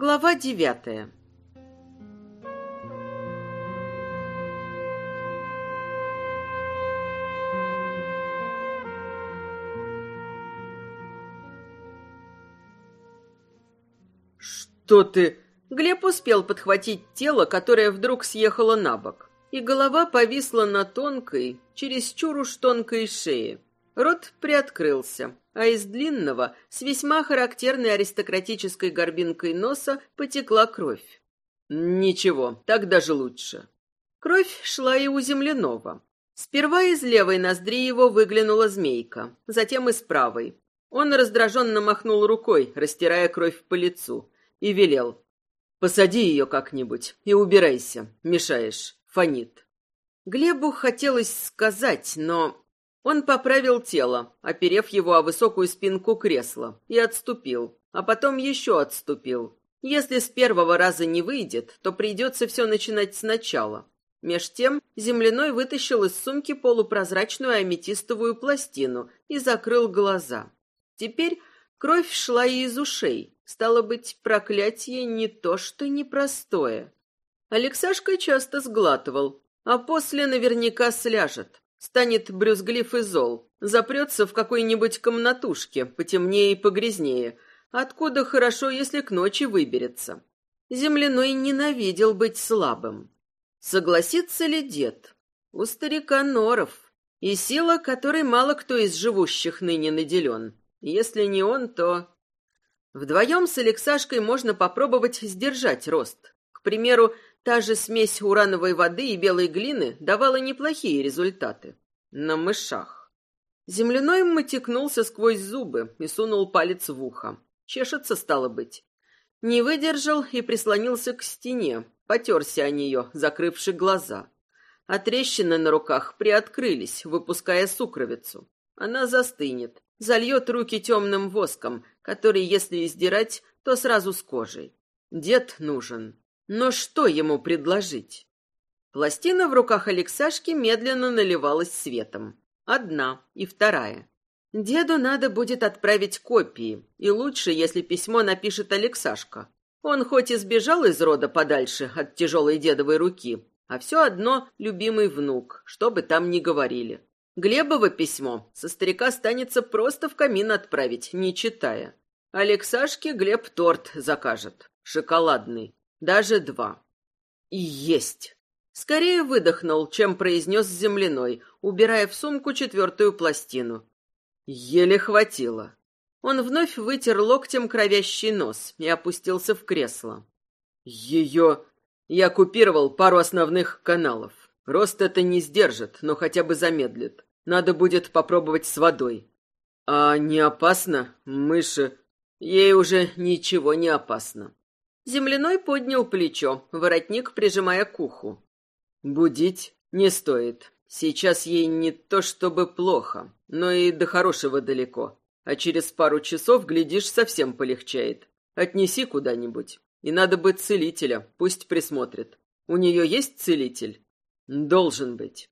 Глава девятая. «Что ты...» Глеб успел подхватить тело, которое вдруг съехало на бок, и голова повисла на тонкой, чересчур уж тонкой шее. Рот приоткрылся, а из длинного, с весьма характерной аристократической горбинкой носа, потекла кровь. «Ничего, так даже лучше». Кровь шла и у земляного. Сперва из левой ноздри его выглянула змейка, затем из правой. Он раздраженно махнул рукой, растирая кровь по лицу, и велел. Посади ее как-нибудь и убирайся. Мешаешь. Фонит. Глебу хотелось сказать, но... Он поправил тело, оперев его о высокую спинку кресла, и отступил, а потом еще отступил. Если с первого раза не выйдет, то придется все начинать сначала. Меж тем земляной вытащил из сумки полупрозрачную аметистовую пластину и закрыл глаза. Теперь кровь шла и из ушей, Стало быть, проклятие не то, что непростое. Алексашка часто сглатывал, а после наверняка сляжет. Станет брюзглив и зол, запрется в какой-нибудь комнатушке, потемнее и погрязнее, откуда хорошо, если к ночи выберется. Земляной ненавидел быть слабым. Согласится ли дед? У старика норов, и сила, которой мало кто из живущих ныне наделен. Если не он, то... Вдвоем с Алексашкой можно попробовать сдержать рост. К примеру, та же смесь урановой воды и белой глины давала неплохие результаты. На мышах. Земляной мотекнулся сквозь зубы и сунул палец в ухо. Чешется, стало быть. Не выдержал и прислонился к стене, потерся о нее, закрывши глаза. А трещины на руках приоткрылись, выпуская сукровицу. Она застынет, зальет руки темным воском, который, если издирать, то сразу с кожей. Дед нужен. Но что ему предложить? Пластина в руках Алексашки медленно наливалась светом. Одна и вторая. Деду надо будет отправить копии, и лучше, если письмо напишет Алексашка. Он хоть и сбежал из рода подальше от тяжелой дедовой руки, а все одно любимый внук, что бы там ни говорили. Глебово письмо со старика станется просто в камин отправить, не читая. Алексашке Глеб торт закажет. Шоколадный. Даже два. И есть. Скорее выдохнул, чем произнес земляной, убирая в сумку четвертую пластину. Еле хватило. Он вновь вытер локтем кровящий нос и опустился в кресло. Ее... Я купировал пару основных каналов. Рост это не сдержит, но хотя бы замедлит. Надо будет попробовать с водой. А не опасно? Мыши... Ей уже ничего не опасно. Земляной поднял плечо, воротник прижимая к уху. Будить не стоит. Сейчас ей не то чтобы плохо, но и до хорошего далеко. А через пару часов, глядишь, совсем полегчает. Отнеси куда-нибудь. И надо быть целителя, пусть присмотрит. У нее есть целитель? Должен быть.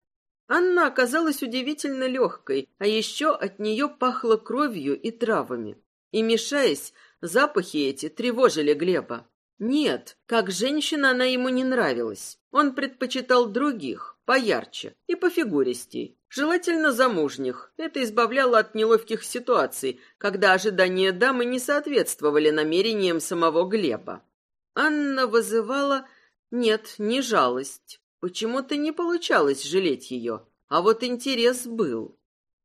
Анна оказалась удивительно легкой, а еще от нее пахло кровью и травами. И, мешаясь, запахи эти тревожили Глеба. Нет, как женщина она ему не нравилась. Он предпочитал других, поярче и пофигуристей. Желательно замужних. Это избавляло от неловких ситуаций, когда ожидания дамы не соответствовали намерениям самого Глеба. Анна вызывала... Нет, не жалость. Почему-то не получалось жалеть ее, а вот интерес был.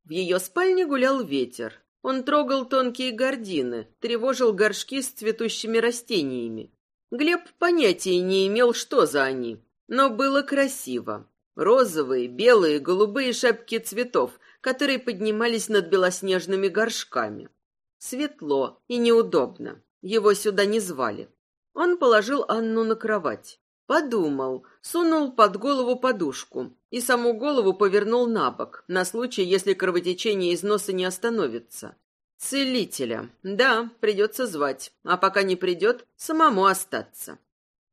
В ее спальне гулял ветер. Он трогал тонкие гардины, тревожил горшки с цветущими растениями. Глеб понятия не имел, что за они, но было красиво. Розовые, белые, голубые шапки цветов, которые поднимались над белоснежными горшками. Светло и неудобно. Его сюда не звали. Он положил Анну на кровать. Подумал, сунул под голову подушку и саму голову повернул на бок, на случай, если кровотечение из носа не остановится. Целителя. Да, придется звать, а пока не придет, самому остаться.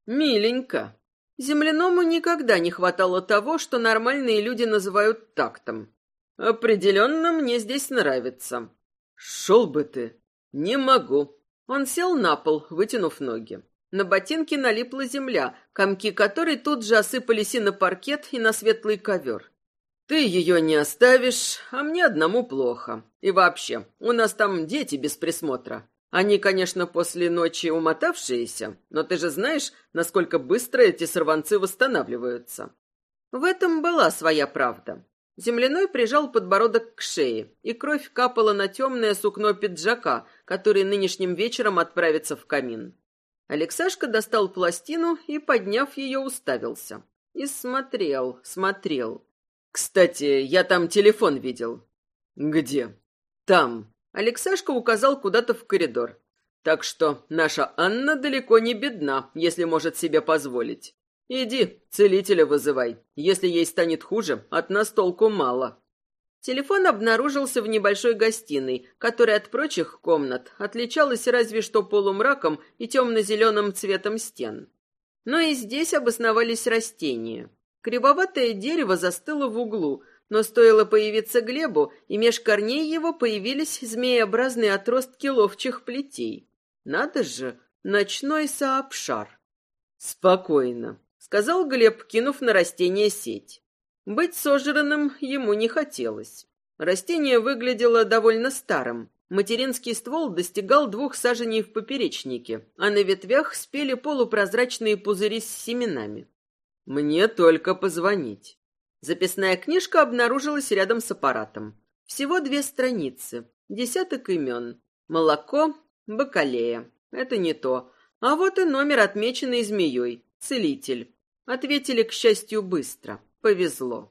Миленько. Земляному никогда не хватало того, что нормальные люди называют тактом. Определенно мне здесь нравится. Шел бы ты. Не могу. Он сел на пол, вытянув ноги. На ботинки налипла земля, комки которой тут же осыпались и на паркет, и на светлый ковер. «Ты ее не оставишь, а мне одному плохо. И вообще, у нас там дети без присмотра. Они, конечно, после ночи умотавшиеся, но ты же знаешь, насколько быстро эти сорванцы восстанавливаются». В этом была своя правда. Земляной прижал подбородок к шее, и кровь капала на темное сукно пиджака, который нынешним вечером отправится в камин. Алексашка достал пластину и, подняв ее, уставился. И смотрел, смотрел. «Кстати, я там телефон видел». «Где?» «Там». Алексашка указал куда-то в коридор. «Так что наша Анна далеко не бедна, если может себе позволить. «Иди, целителя вызывай. Если ей станет хуже, от нас толку мало». Телефон обнаружился в небольшой гостиной, которая от прочих комнат отличалась разве что полумраком и темно-зеленым цветом стен. Но и здесь обосновались растения. Кривоватое дерево застыло в углу, но стоило появиться Глебу, и меж корней его появились змееобразные отростки ловчих плетей. Надо же, ночной сообшар. Спокойно сказал Глеб, кинув на растение сеть. Быть сожранным ему не хотелось. Растение выглядело довольно старым. Материнский ствол достигал двух саженей в поперечнике, а на ветвях спели полупрозрачные пузыри с семенами. «Мне только позвонить». Записная книжка обнаружилась рядом с аппаратом. Всего две страницы, десяток имен. Молоко, бакалея. Это не то. А вот и номер, отмеченный змеей. Целитель. Ответили, к счастью, быстро. Повезло.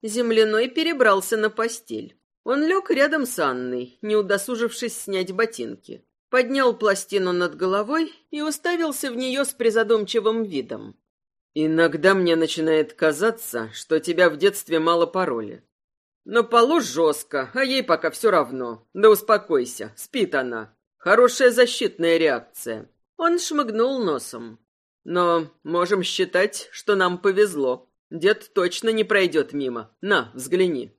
Земляной перебрался на постель. Он лег рядом с Анной, не удосужившись снять ботинки. Поднял пластину над головой и уставился в нее с призадумчивым видом. «Иногда мне начинает казаться, что тебя в детстве мало пороли. На полу жестко, а ей пока все равно. Да успокойся, спит она. Хорошая защитная реакция». Он шмыгнул носом. Но можем считать, что нам повезло. Дед точно не пройдет мимо. На, взгляни.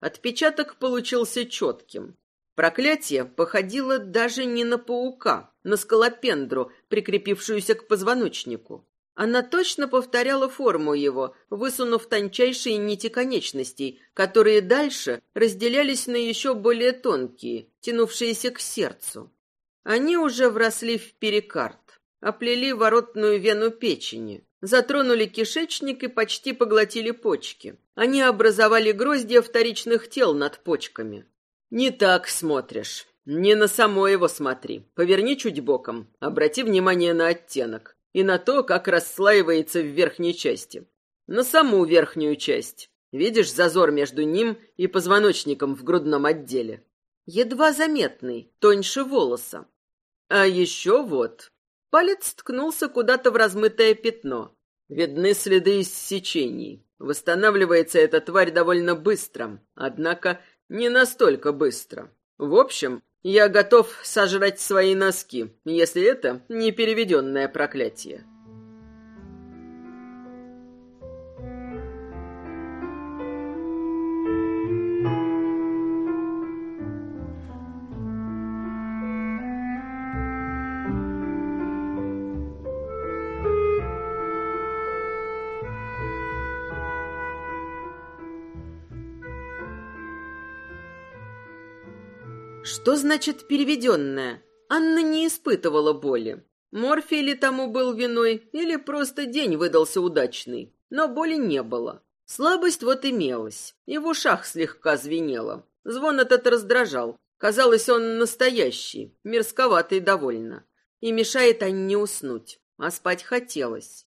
Отпечаток получился четким. Проклятие походило даже не на паука, на скалопендру, прикрепившуюся к позвоночнику. Она точно повторяла форму его, высунув тончайшие нити конечностей, которые дальше разделялись на еще более тонкие, тянувшиеся к сердцу. Они уже вросли в перикард оплели воротную вену печени, затронули кишечник и почти поглотили почки. Они образовали гроздья вторичных тел над почками. Не так смотришь. Не на само его смотри. Поверни чуть боком. Обрати внимание на оттенок. И на то, как расслаивается в верхней части. На саму верхнюю часть. Видишь зазор между ним и позвоночником в грудном отделе? Едва заметный, тоньше волоса. А еще вот, Палец ткнулся куда-то в размытое пятно. Видны следы иссечений. Восстанавливается эта тварь довольно быстро, однако не настолько быстро. В общем, я готов сожрать свои носки, если это не переведенное проклятие. Что значит переведенная? Анна не испытывала боли. Морфий ли тому был виной, или просто день выдался удачный. Но боли не было. Слабость вот имелась, и в ушах слегка звенело. Звон этот раздражал. Казалось, он настоящий, мерзковатый довольно. И мешает Анне уснуть, а спать хотелось.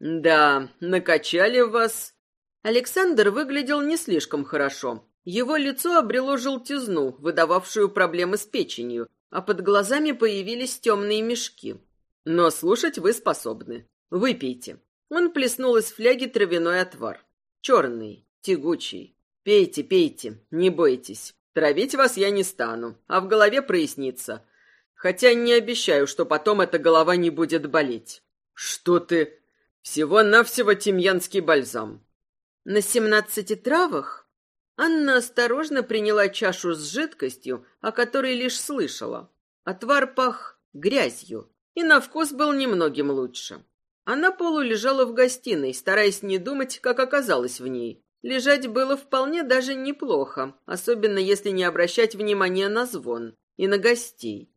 «Да, накачали вас». Александр выглядел не слишком хорошо, его лицо обрело желтизну, выдававшую проблемы с печенью, а под глазами появились темные мешки. Но слушать вы способны. Выпейте. Он плеснул из фляги травяной отвар. Черный, тягучий. Пейте, пейте, не бойтесь. Травить вас я не стану, а в голове прояснится. Хотя не обещаю, что потом эта голова не будет болеть. Что ты? Всего-навсего тимьянский бальзам. На семнадцати травах Анна осторожно приняла чашу с жидкостью, о которой лишь слышала. Отвар пах грязью, и на вкус был немногим лучше. Она полу лежала в гостиной, стараясь не думать, как оказалась в ней. Лежать было вполне даже неплохо, особенно если не обращать внимания на звон и на гостей.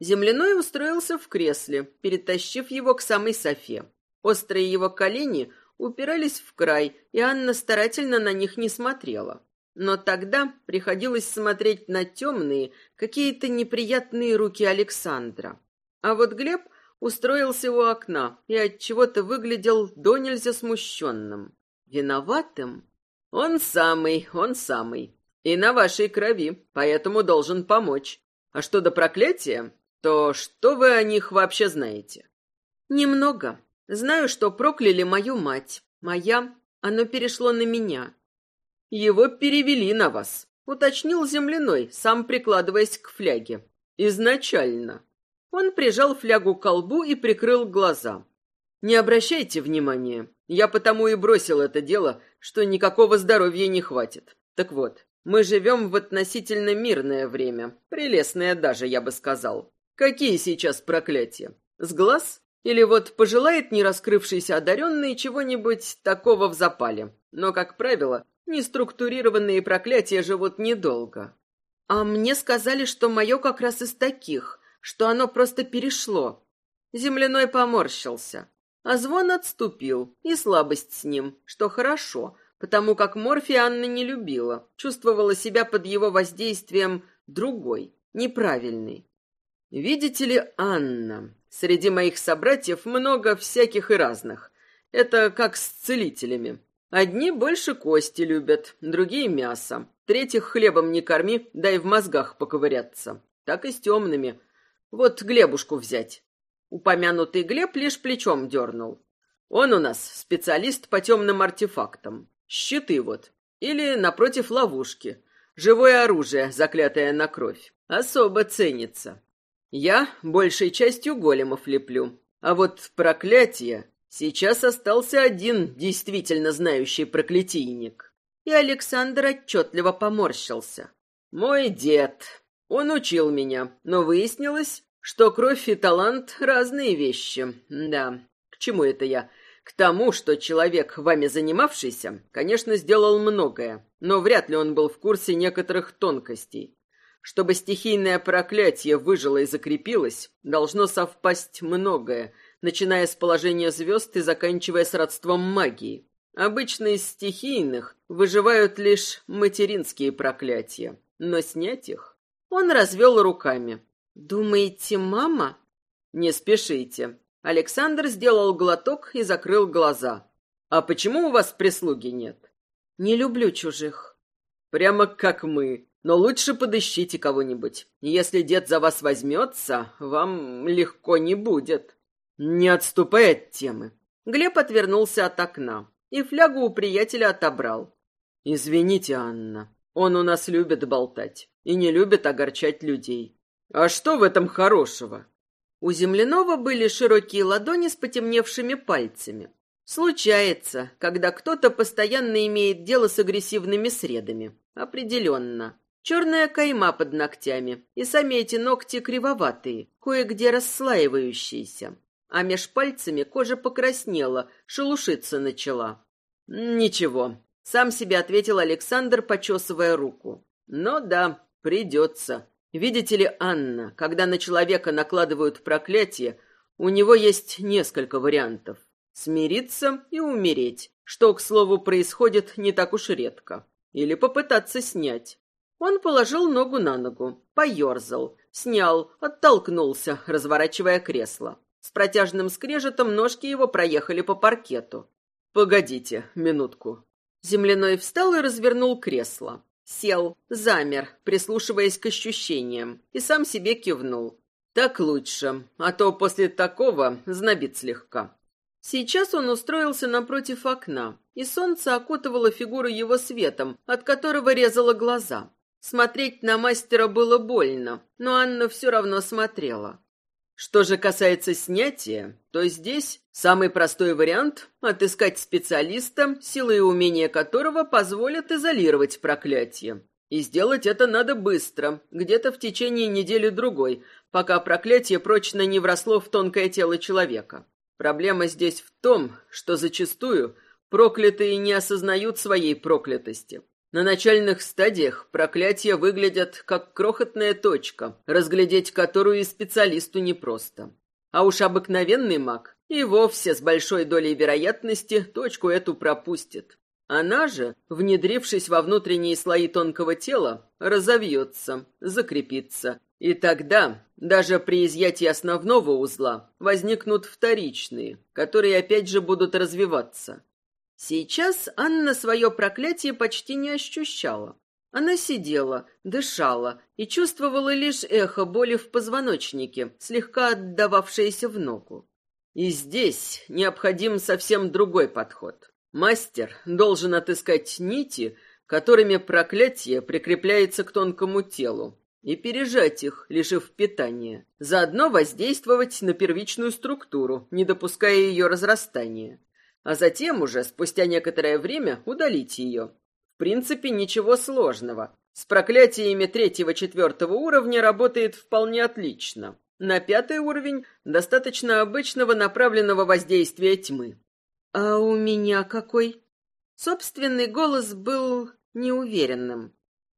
Земляной устроился в кресле, перетащив его к самой софе. Острые его колени упирались в край, и Анна старательно на них не смотрела. Но тогда приходилось смотреть на темные, какие-то неприятные руки Александра. А вот Глеб устроился у окна и от чего-то выглядел до нельзя смущенным. Виноватым? Он самый, он самый. И на вашей крови, поэтому должен помочь. А что до проклятия, то что вы о них вообще знаете? Немного. Знаю, что прокляли мою мать. Моя, оно перешло на меня. Его перевели на вас, уточнил земляной, сам прикладываясь к фляге. Изначально. Он прижал флягу к колбу и прикрыл глаза. Не обращайте внимания. Я потому и бросил это дело, что никакого здоровья не хватит. Так вот, мы живем в относительно мирное время, прелестное даже, я бы сказал. Какие сейчас проклятия? С глаз? Или вот пожелает не раскрывшийся одаренный чего-нибудь такого в запале? Но, как правило, неструктурированные проклятия живут недолго. А мне сказали, что мое как раз из таких, что оно просто перешло. Земляной поморщился. А звон отступил, и слабость с ним, что хорошо, потому как Морфи Анна не любила, чувствовала себя под его воздействием другой, неправильный. Видите ли, Анна, среди моих собратьев много всяких и разных. Это как с целителями. Одни больше кости любят, другие мясо. Третьих хлебом не корми, дай в мозгах поковыряться. Так и с темными. Вот Глебушку взять. Упомянутый Глеб лишь плечом дернул. Он у нас специалист по темным артефактам. Щиты вот. Или, напротив, ловушки. Живое оружие, заклятое на кровь. Особо ценится. Я большей частью големов леплю. А вот проклятие... Сейчас остался один действительно знающий проклятийник. И Александр отчетливо поморщился. Мой дед. Он учил меня, но выяснилось, что кровь и талант — разные вещи. Да, к чему это я? К тому, что человек, вами занимавшийся, конечно, сделал многое, но вряд ли он был в курсе некоторых тонкостей. Чтобы стихийное проклятие выжило и закрепилось, должно совпасть многое, начиная с положения звезд и заканчивая с родством магии. Обычно из стихийных выживают лишь материнские проклятия, но снять их... Он развел руками. «Думаете, мама?» «Не спешите». Александр сделал глоток и закрыл глаза. «А почему у вас прислуги нет?» «Не люблю чужих». «Прямо как мы. Но лучше подыщите кого-нибудь. Если дед за вас возьмется, вам легко не будет». «Не отступай от темы». Глеб отвернулся от окна и флягу у приятеля отобрал. «Извините, Анна, он у нас любит болтать и не любит огорчать людей. А что в этом хорошего? У земляного были широкие ладони с потемневшими пальцами. Случается, когда кто-то постоянно имеет дело с агрессивными средами. Определенно. Черная кайма под ногтями, и сами эти ногти кривоватые, кое-где расслаивающиеся. А меж пальцами кожа покраснела, шелушиться начала. «Ничего», — сам себе ответил Александр, почесывая руку. «Но да, придется. Видите ли, Анна, когда на человека накладывают проклятие, у него есть несколько вариантов. Смириться и умереть, что, к слову, происходит не так уж редко. Или попытаться снять. Он положил ногу на ногу, поерзал, снял, оттолкнулся, разворачивая кресло. С протяжным скрежетом ножки его проехали по паркету. «Погодите минутку». Земляной встал и развернул кресло. Сел, замер, прислушиваясь к ощущениям, и сам себе кивнул. Так лучше, а то после такого знобит слегка. Сейчас он устроился напротив окна, и солнце окутывало фигуру его светом, от которого резало глаза. Смотреть на мастера было больно, но Анна все равно смотрела. Что же касается снятия, то здесь самый простой вариант — отыскать специалиста, силы и умения которого позволят изолировать проклятие. И сделать это надо быстро, где-то в течение недели-другой, пока проклятие прочно не вросло в тонкое тело человека. Проблема здесь в том, что зачастую проклятые не осознают своей проклятости. На начальных стадиях проклятия выглядят как крохотная точка, разглядеть которую и специалисту непросто. А уж обыкновенный маг и вовсе с большой долей вероятности точку эту пропустит. Она же, внедрившись во внутренние слои тонкого тела, разовьется, закрепится. И тогда, даже при изъятии основного узла, возникнут вторичные, которые опять же будут развиваться. Сейчас Анна свое проклятие почти не ощущала. Она сидела, дышала и чувствовала лишь эхо боли в позвоночнике, слегка отдававшееся в ногу. И здесь необходим совсем другой подход. Мастер должен отыскать нити, которыми проклятие прикрепляется к тонкому телу, и пережать их, лишив питания. Заодно воздействовать на первичную структуру, не допуская ее разрастания. А затем уже, спустя некоторое время, удалить ее. В принципе, ничего сложного. С проклятиями третьего-четвертого уровня работает вполне отлично. На пятый уровень достаточно обычного направленного воздействия тьмы. «А у меня какой?» Собственный голос был неуверенным.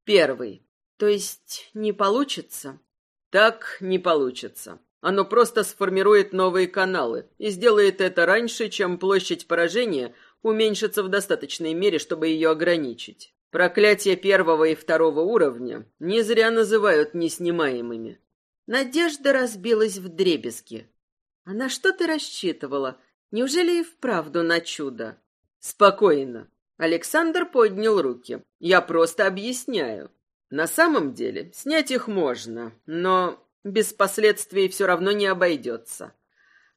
«Первый. То есть не получится?» «Так не получится. Оно просто сформирует новые каналы и сделает это раньше, чем площадь поражения уменьшится в достаточной мере, чтобы ее ограничить. Проклятия первого и второго уровня не зря называют неснимаемыми». Надежда разбилась в дребезги. Она что-то рассчитывала, Неужели и вправду на чудо? Спокойно. Александр поднял руки. Я просто объясняю. На самом деле, снять их можно, но без последствий все равно не обойдется.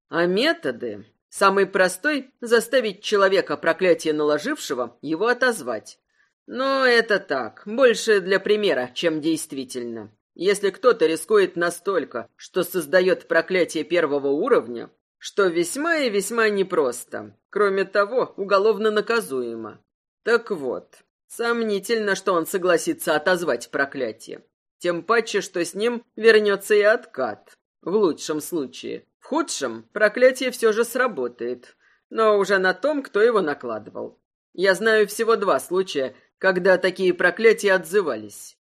А методы... Самый простой — заставить человека, проклятие наложившего, его отозвать. Но это так, больше для примера, чем действительно. Если кто-то рискует настолько, что создает проклятие первого уровня, что весьма и весьма непросто. Кроме того, уголовно наказуемо. Так вот, сомнительно, что он согласится отозвать проклятие. Тем паче, что с ним вернется и откат. В лучшем случае. В худшем проклятие все же сработает. Но уже на том, кто его накладывал. Я знаю всего два случая, когда такие проклятия отзывались.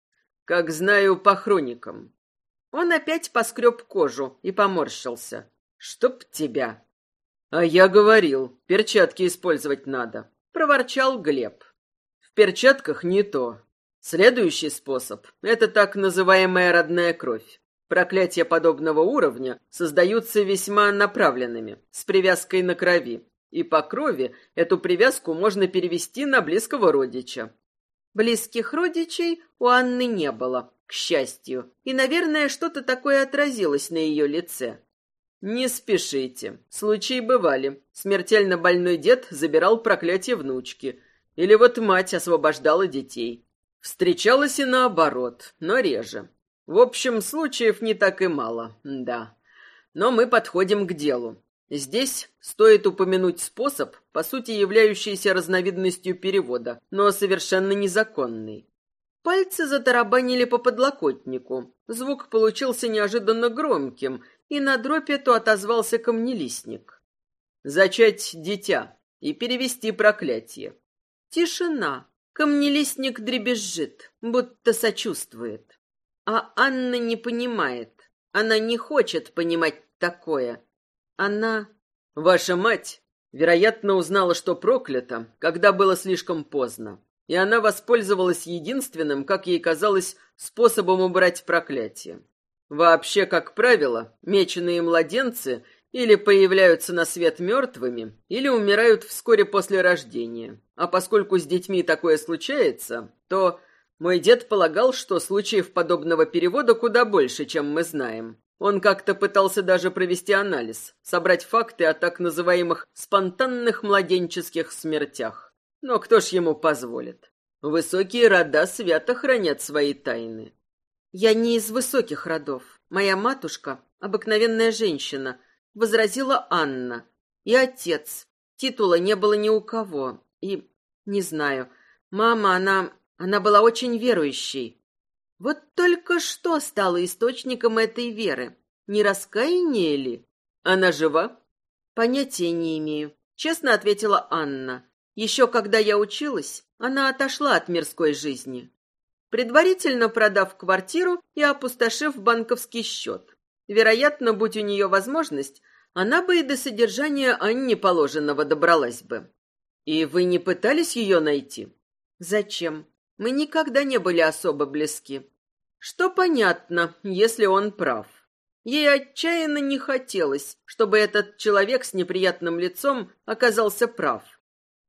Как знаю по хроникам. Он опять поскреб кожу и поморщился. «Чтоб тебя!» «А я говорил, перчатки использовать надо», — проворчал Глеб. «В перчатках не то. Следующий способ — это так называемая родная кровь. Проклятия подобного уровня создаются весьма направленными, с привязкой на крови. И по крови эту привязку можно перевести на близкого родича. Близких родичей у Анны не было, к счастью, и, наверное, что-то такое отразилось на ее лице. «Не спешите. Случаи бывали. Смертельно больной дед забирал проклятие внучки. Или вот мать освобождала детей. Встречалось и наоборот, но реже. В общем, случаев не так и мало, да. Но мы подходим к делу. Здесь стоит упомянуть способ, по сути являющийся разновидностью перевода, но совершенно незаконный. Пальцы затарабанили по подлокотнику. Звук получился неожиданно громким — и на дробь эту отозвался камнелистник. Зачать дитя и перевести проклятие. Тишина. Камнелистник дребезжит, будто сочувствует. А Анна не понимает. Она не хочет понимать такое. Она... Ваша мать, вероятно, узнала, что проклята, когда было слишком поздно. И она воспользовалась единственным, как ей казалось, способом убрать проклятие. Вообще, как правило, меченые младенцы или появляются на свет мертвыми, или умирают вскоре после рождения. А поскольку с детьми такое случается, то мой дед полагал, что случаев подобного перевода куда больше, чем мы знаем. Он как-то пытался даже провести анализ, собрать факты о так называемых спонтанных младенческих смертях. Но кто ж ему позволит? Высокие рода свято хранят свои тайны. «Я не из высоких родов. Моя матушка — обыкновенная женщина», — возразила Анна. «И отец. Титула не было ни у кого. И, не знаю, мама, она Она была очень верующей. Вот только что стало источником этой веры? Не раскаяние ли? Она жива? Понятия не имею. Честно ответила Анна. Еще когда я училась, она отошла от мирской жизни. Предварительно продав квартиру и опустошив банковский счет. Вероятно, будь у нее возможность, она бы и до содержания Анне положенного добралась бы. И вы не пытались ее найти? Зачем? Мы никогда не были особо близки. Что понятно, если он прав. Ей отчаянно не хотелось, чтобы этот человек с неприятным лицом оказался прав.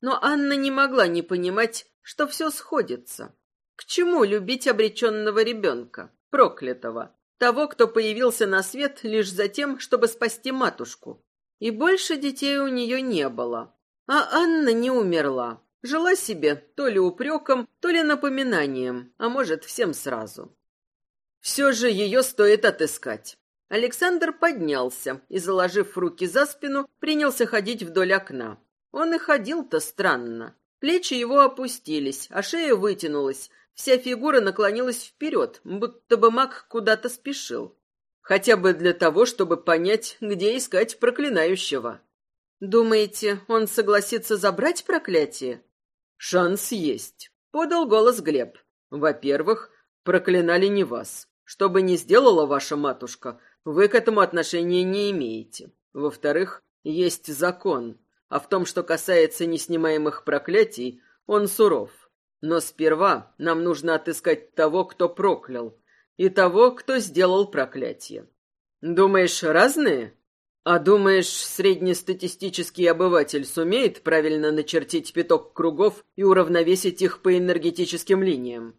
Но Анна не могла не понимать, что все сходится. К чему любить обреченного ребенка, проклятого, того, кто появился на свет лишь за тем, чтобы спасти матушку? И больше детей у нее не было. А Анна не умерла. Жила себе то ли упреком, то ли напоминанием, а может, всем сразу. Все же ее стоит отыскать. Александр поднялся и, заложив руки за спину, принялся ходить вдоль окна. Он и ходил-то странно. Плечи его опустились, а шея вытянулась, вся фигура наклонилась вперед, будто бы маг куда-то спешил. Хотя бы для того, чтобы понять, где искать проклинающего. «Думаете, он согласится забрать проклятие?» «Шанс есть», — подал голос Глеб. «Во-первых, проклинали не вас. Что бы ни сделала ваша матушка, вы к этому отношения не имеете. Во-вторых, есть закон, а в том, что касается неснимаемых проклятий, он суров. Но сперва нам нужно отыскать того, кто проклял, и того, кто сделал проклятие. Думаешь, разные? А думаешь, среднестатистический обыватель сумеет правильно начертить пяток кругов и уравновесить их по энергетическим линиям?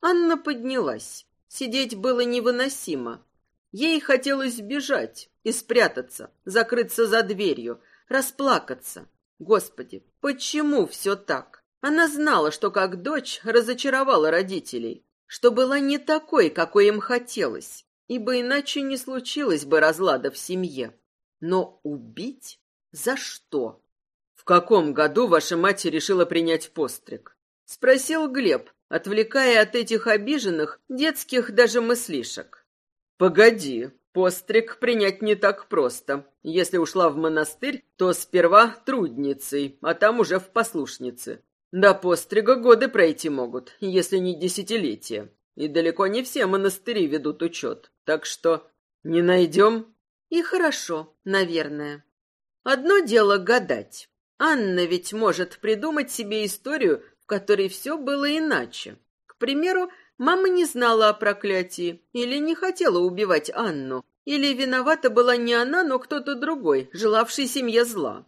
Анна поднялась. Сидеть было невыносимо. Ей хотелось бежать и спрятаться, закрыться за дверью, расплакаться. Господи, почему все так? Она знала, что как дочь разочаровала родителей, что была не такой, какой им хотелось, ибо иначе не случилось бы разлада в семье. Но убить? За что? В каком году ваша мать решила принять постриг? Спросил Глеб, отвлекая от этих обиженных детских даже мыслишек. Погоди, Постриг принять не так просто. Если ушла в монастырь, то сперва трудницей, а там уже в послушнице. До пострига годы пройти могут, если не десятилетия. И далеко не все монастыри ведут учет. Так что не найдем? И хорошо, наверное. Одно дело гадать. Анна ведь может придумать себе историю, в которой все было иначе. К примеру, Мама не знала о проклятии или не хотела убивать Анну, или виновата была не она, но кто-то другой, желавший семье зла.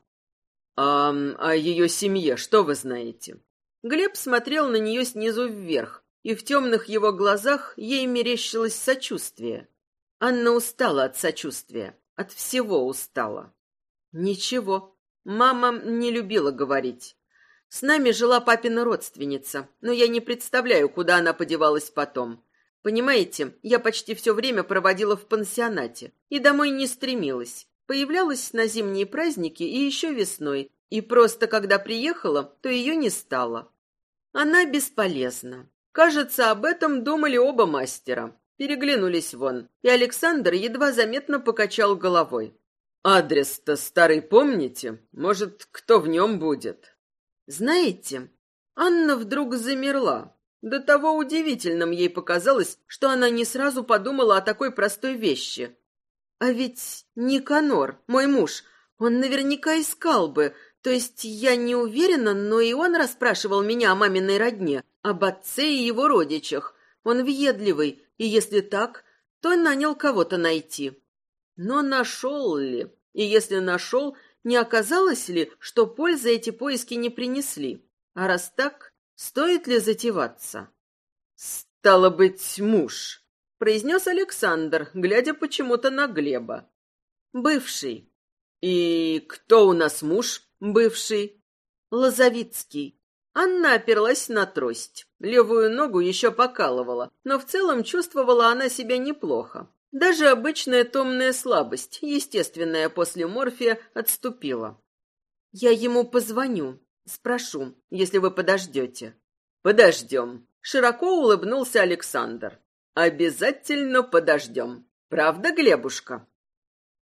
«А о ее семье что вы знаете?» Глеб смотрел на нее снизу вверх, и в темных его глазах ей мерещилось сочувствие. Анна устала от сочувствия, от всего устала. Ничего, мама не любила говорить. С нами жила папина родственница, но я не представляю, куда она подевалась потом. Понимаете, я почти все время проводила в пансионате и домой не стремилась. Появлялась на зимние праздники и еще весной, и просто когда приехала, то ее не стало. Она бесполезна. Кажется, об этом думали оба мастера. Переглянулись вон, и Александр едва заметно покачал головой. «Адрес-то старый помните? Может, кто в нем будет?» Знаете, Анна вдруг замерла. До того удивительным ей показалось, что она не сразу подумала о такой простой вещи. А ведь Никанор, мой муж, он наверняка искал бы, то есть я не уверена, но и он расспрашивал меня о маминой родне, об отце и его родичах. Он въедливый, и если так, то нанял кого-то найти. Но нашел ли? И если нашел, не оказалось ли, что пользы эти поиски не принесли? А раз так, стоит ли затеваться? «Стало быть, муж», — произнес Александр, глядя почему-то на Глеба. «Бывший». «И кто у нас муж бывший?» «Лозовицкий». Анна оперлась на трость. Левую ногу еще покалывала, но в целом чувствовала она себя неплохо. Даже обычная томная слабость, естественная после морфия, отступила. «Я ему позвоню, спрошу, если вы подождете». Подождем. Широко улыбнулся Александр. Обязательно подождем. Правда, Глебушка?